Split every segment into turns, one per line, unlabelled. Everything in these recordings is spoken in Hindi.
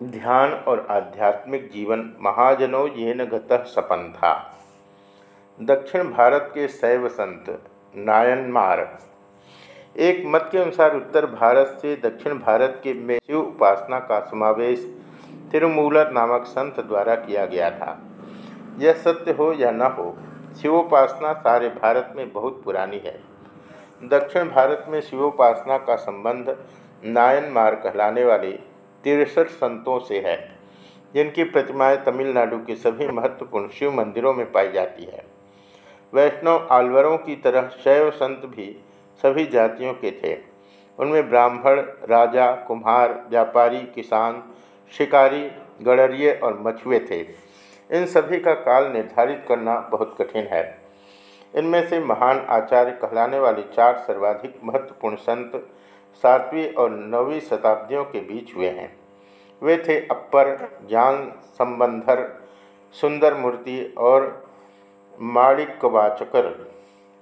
ध्यान और आध्यात्मिक जीवन महाजनों ये न गतः सपन था दक्षिण भारत के शैव संत नायनमार एक मत के अनुसार उत्तर भारत से दक्षिण भारत के में शिव उपासना का समावेश तिरुमूलर नामक संत द्वारा किया गया था। यह सत्य हो या न हो, शिवोपासना सारे भारत में बहुत पुरानी है। दक्षिण भारत में शिवोपासना का संबंध नायनमार कहलाने वाले तिरसठ संतों से है, जिनकी प्रतिमाएँ तमिलनाडु के सभी महत्वपूर्ण शिव मंदिरों में पाई जाती है। वैष्णव आलवरों की तरह शैव संत भी सभी जातियों के थे। उनमें ब्राह्मण, राजा, कुम्हार, व्यापारी, किसान, शिकारी गड़रिए और मछुए थे। इन सभी का काल निर्धारित करना बहुत कठिन है। इनमें से महान आचार्य कहलाने वाले चार सर्वाधिक महत्वपूर्ण संत सातवीं और नौवीं शताब्दियों के बीच हुए हैं। वे थे अप्पर ज्ञान संबंधर, सुंदर मूर्ति और माणिकवाचकर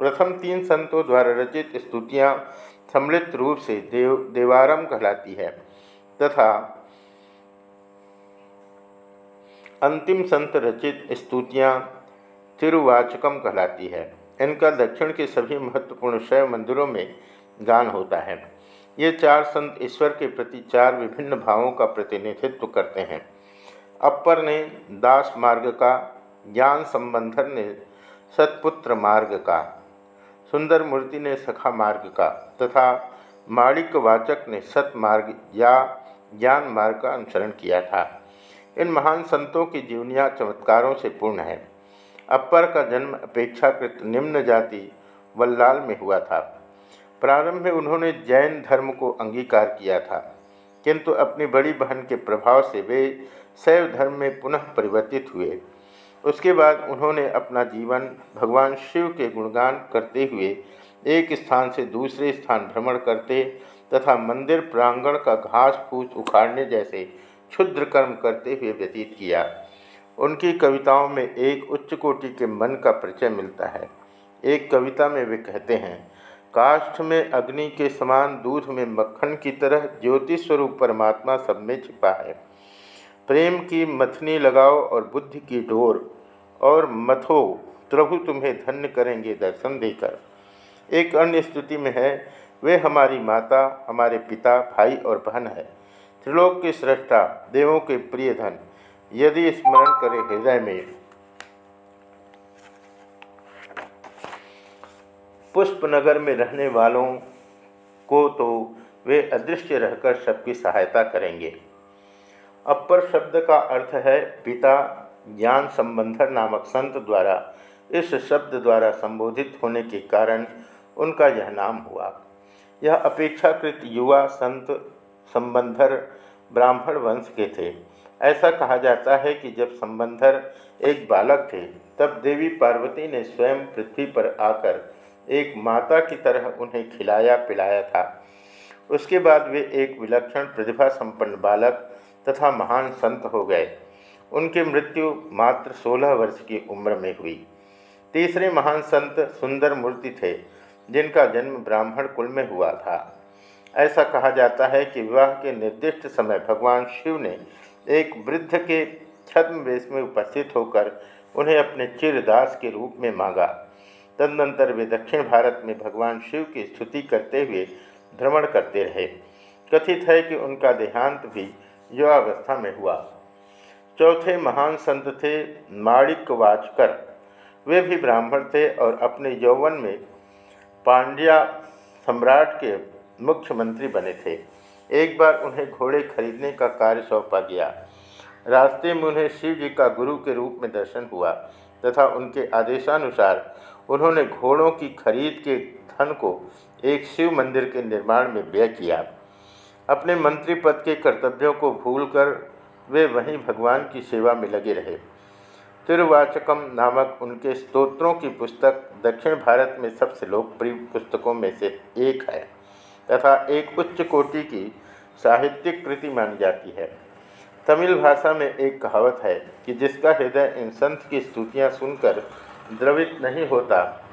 प्रथम तीन संतों द्वारा रचित स्तुतियाँ सम्मिलित रूप से देव देवारम कहलाती है तथा अंतिम संत रचित स्तुतियाँ तिरुवाचकम कहलाती है। इनका दक्षिण के सभी महत्वपूर्ण शैव मंदिरों में गान होता है। ये चार संत ईश्वर के प्रति चार विभिन्न भावों का प्रतिनिधित्व करते हैं। अपर ने दास मार्ग का, ज्ञान संबंधन ने सतपुत्र मार्ग का, सुंदर मूर्ति ने सखा मार्ग का, तथा माणिक वाचक ने सत मार्ग या ज्ञान मार्ग का अनुसरण किया था। इन महान संतों की जीवनिया चमत्कारों से पूर्ण है। अपर का जन्म अपेक्षाकृत निम्न जाति वल्लाल में हुआ था। प्रारंभ में उन्होंने जैन धर्म को अंगीकार किया था, किंतु अपनी बड़ी बहन के प्रभाव से वे शैव धर्म में पुनः परिवर्तित हुए। उसके बाद उन्होंने अपना जीवन भगवान शिव के गुणगान करते हुए एक स्थान से दूसरे स्थान भ्रमण करते तथा मंदिर प्रांगण का घास फूस उखाड़ने जैसे क्षुद्र कर्म करते हुए व्यतीत किया। उनकी कविताओं में एक उच्च कोटि के मन का परिचय मिलता है। एक कविता में वे कहते हैं काष्ठ में अग्नि के समान दूध में मक्खन की तरह ज्योति स्वरूप परमात्मा सब में छिपा है। प्रेम की मथनी लगाओ और बुद्धि की डोर और मथो, प्रभु तुम्हें धन्य करेंगे दर्शन देकर। एक अन्य स्तुति में है, वे हमारी माता, हमारे पिता, भाई और बहन है। त्रिलोक के सृष्टा देवों के प्रिय धन, यदि स्मरण करे हृदय में। पुष्पनगर में रहने वालों को तो वे अदृश्य रहकर सबकी सहायता करेंगे। अपर शब्द का अर्थ है पिता ज्ञान संबंधर नामक संत द्वारा इस शब्द द्वारा संबोधित होने के कारण उनका यह नाम हुआ। यह अपेक्षाकृत युवा संत संबंधर ब्राह्मण वंश के थे। ऐसा कहा जाता है कि जब संबंधर एक बालक थे, तब देवी पार्वती ने स्वयं पृथ्वी पर आकर एक माता की तरह उन्हें खिलाया पिलाया था। उसके बाद वे एक विलक्षण प्रतिभा संपन्न बालक तथा महान संत हो गए। उनकी मृत्यु मात्र सोलह वर्ष की उम्र में हुई। तीसरे महान संत सुंदर मूर्ति थे, जिनका जन्म ब्राह्मण कुल में हुआ था। ऐसा कहा जाता है कि विवाह के निर्दिष्ट समय भगवान शिव ने एक वृद्ध के छद्म वेश में उपस्थित होकर उन्हें अपने चिरदास के रूप में मांगा। तदनंतर वे दक्षिण भारत में भगवान शिव की स्तुति करते हुए भ्रमण करते रहे। कथित है कि उनका देहांत भी युवावस्था में हुआ। चौथे महान संत थे माणिक वाचकर। वे भी ब्राह्मण थे और अपने यौवन में पांड्या सम्राट के मुख्यमंत्री बने थे। एक बार उन्हें घोड़े खरीदने का कार्य सौंपा गया। रास्ते में उन्हें शिव जी का गुरु के रूप में दर्शन हुआ तथा उनके आदेशानुसार उन्होंने घोड़ों की खरीद के धन को एक शिव मंदिर के निर्माण में व्यय किया। अपने मंत्री पद के कर्तव्यों को भूलकर वे वहीं भगवान की सेवा में लगे रहे। तिरुवाचकम नामक उनके स्तोत्रों की पुस्तक दक्षिण भारत में सबसे लोकप्रिय पुस्तकों में से एक है, तथा एक उच्च कोटि की साहित्यिक कृति मानी जाती है। तमिल भाषा में एक कहावत है कि जिसका हृदय इन संत की स्तुतियाँ सुनकर द्रवित नहीं होता,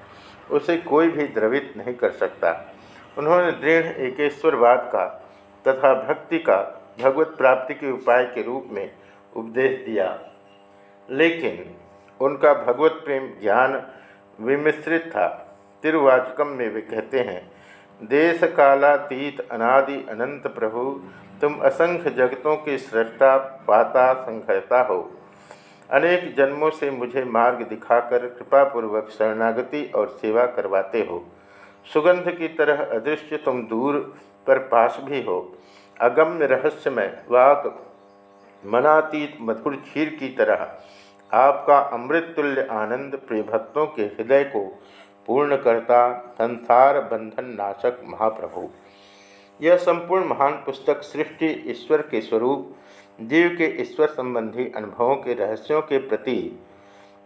उसे कोई भी द्रवित नहीं कर सकता। उन्होंने दृढ़ एकेश्वरवाद का तथा भक्ति का भगवत प्राप्ति के उपाय के रूप में उपदेश दिया। लेकिन उनका भगवत प्रेम ज्ञान विमिश्रित था। तिरुवाचकम में वे कहते हैं देश कालातीत अनादि अनंत प्रभु, तुम असंख्य जगतों के सृष्टा पाता संघर्ता हो। अनेक जन्मों से मुझे मार्ग दिखाकर कृपापूर्वक शरणागति और सेवा करवाते हो। सुगंध की तरह अदृश्य तुम दूर पर पास भी हो। अगम्य रहस्यमय वाक मनातीत मधुर क्षीर की तरह आपका अमृत तुल्य आनंद प्रिय भक्तों के हृदय को पूर्ण करता संसार बंधन नाशक महाप्रभु। यह संपूर्ण महान पुस्तक सृष्टि ईश्वर के स्वरूप जीव के ईश्वर संबंधी अनुभवों के रहस्यों के प्रति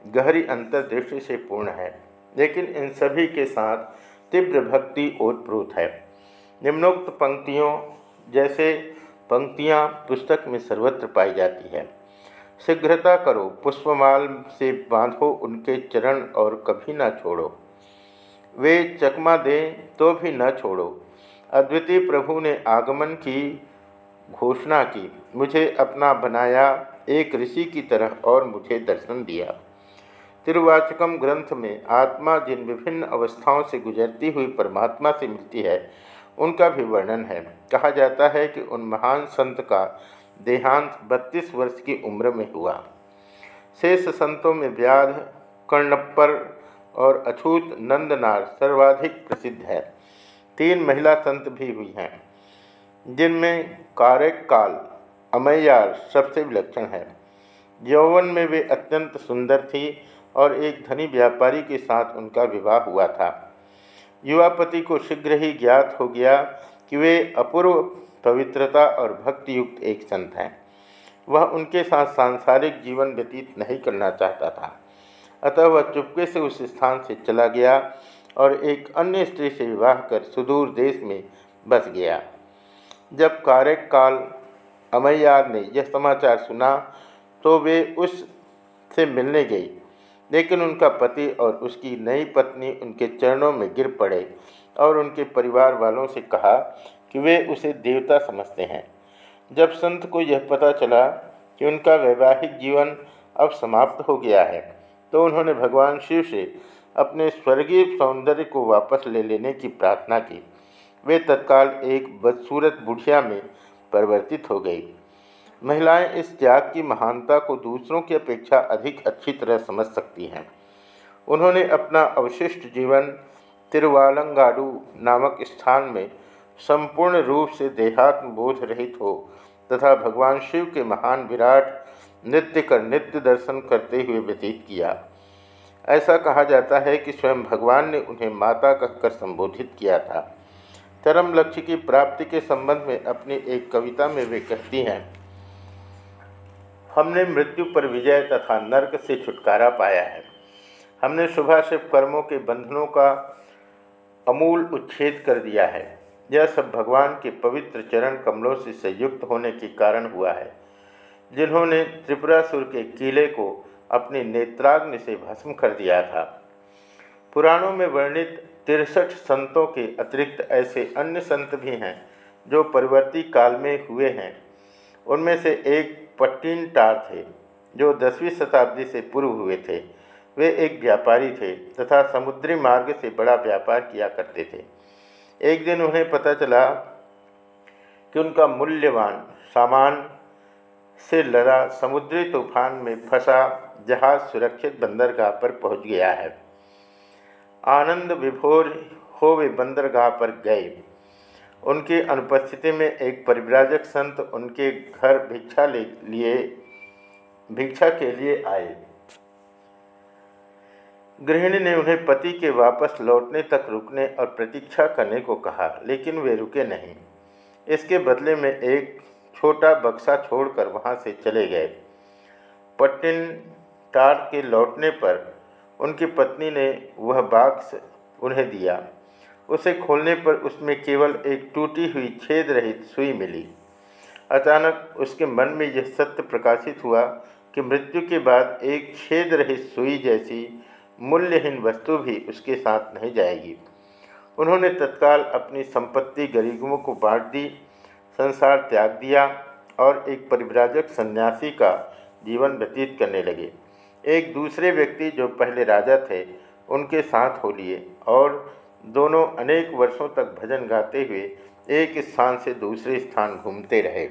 गहरी अंतर्दृष्टि से पूर्ण है, लेकिन इन सभी के साथ तीव्र भक्ति ओतप्रोत है। निम्नोक्त पंक्तियों जैसे पंक्तियाँ पुस्तक में सर्वत्र पाई जाती है। शीघ्रता करो, पुष्पमाल से बांधो, उनके चरण और कभी ना छोड़ो। वे चकमा दें तो भी न छोड़ो। अद्वितीय प्रभु ने आगमन की घोषणा की। मुझे अपना बनाया एक ऋषि की तरह और मुझे दर्शन दिया। तिरुवाचकम ग्रंथ में आत्मा जिन विभिन्न अवस्थाओं से गुजरती हुई परमात्मा से मिलती है, उनका भी वर्णन है। कहा जाता है कि उन महान संत का देहांत बत्तीस वर्ष की उम्र में हुआ। शेष संतों में व्याध, कर्णप्पर और अछूत नंदनार सर्वाधिक प्रसिद्ध है। तीन महिला संत भी हुई हैं। जिनमें कारक काल अमैयार सबसे विलक्षण है। यौवन में वे अत्यंत सुंदर थी और एक धनी व्यापारी के साथ उनका विवाह हुआ था। युवापति को शीघ्र ही ज्ञात हो गया कि वे अपूर्व पवित्रता और भक्ति युक्त एक संत हैं। वह उनके साथ सांसारिक जीवन व्यतीत नहीं करना चाहता था। अतः वह चुपके से उस स्थान से चला गया और एक अन्य स्त्री से विवाह कर सुदूर देश में बस गया। जब कार्यकाल काल अमैयार ने यह समाचार सुना तो वे उस से मिलने गई लेकिन उनका पति और उसकी नई पत्नी उनके चरणों में गिर पड़े और उनके परिवार वालों से कहा कि वे उसे देवता समझते हैं। जब संत को यह पता चला कि उनका वैवाहिक जीवन अब समाप्त हो गया है तो उन्होंने भगवान शिव से अपने स्वर्गीय सौंदर्य को वापस ले लेने की प्रार्थना की। वे तत्काल एक बदसूरत बुढ़िया में परिवर्तित हो गई। महिलाएँ इस त्याग की महानता को दूसरों की अपेक्षा अधिक अच्छी तरह समझ सकती हैं। उन्होंने अपना अवशिष्ट जीवन तिरुवालंगाडू नामक स्थान में संपूर्ण रूप से देहात्म बोध रहित हो तथा भगवान शिव के महान विराट नृत्य कर नित्य दर्शन करते हुए व्यतीत किया। ऐसा कहा जाता है कि स्वयं भगवान ने उन्हें माता कहकर संबोधित किया था। चरम लक्ष्य की प्राप्ति के संबंध में अपनी एक कविता में वे कहती हैं, हमने मृत्यु पर विजय तथा नर्क से छुटकारा पाया है। हमने सुबह से कर्मों के बंधनों का अमूल उच्छेद कर दिया है। यह सब भगवान के पवित्र चरण कमलों से संयुक्त होने के कारण हुआ है। जिन्होंने त्रिपुरासुर के किले को अपने नेत्राग्नि से भस्म कर दिया था। पुराणों में वर्णित तिरसठ संतों के अतिरिक्त ऐसे अन्य संत भी हैं, जो परिवर्ती काल में हुए हैं। उनमें से एक पट्टीन टार थे, जो दसवीं शताब्दी से पूर्व हुए थे। वे एक व्यापारी थे तथा समुद्री मार्ग से बड़ा व्यापार किया करते थे। एक दिन उन्हें पता चला कि उनका मूल्यवान सामान से लड़ा समुद्री तूफ़ान में फंसा जहाज़ सुरक्षित बंदरगाह पर पहुँच गया है। आनंद विभोर हो वे बंदरगाह पर गए। उनकी अनुपस्थिति में एक परिव्राजक संत उनके घर भिक्षा ले लिए, भिक्षा के लिए आए। गृहिणी ने उन्हें पति के वापस लौटने तक रुकने और प्रतीक्षा करने को कहा, लेकिन वे रुके नहीं। इसके बदले में एक छोटा बक्सा छोड़कर वहाँ से चले गए। पट्टिन टार के लौटने पर उनकी पत्नी ने वह बाक्स उन्हें दिया। उसे खोलने पर उसमें केवल एक टूटी हुई छेद रहित सुई मिली। अचानक उसके मन में यह सत्य प्रकाशित हुआ कि मृत्यु के बाद एक छेद रहित सुई जैसी मूल्यहीन वस्तु भी उसके साथ नहीं जाएगी। उन्होंने तत्काल अपनी संपत्ति गरीबों को बांट दी, संसार त्याग दिया और एक परिव्राजक सन्यासी का जीवन व्यतीत करने लगे। एक दूसरे व्यक्ति जो पहले राजा थे, उनके साथ हो लिए और दोनों अनेक वर्षों तक भजन गाते हुए एक स्थान से दूसरे स्थान घूमते रहे।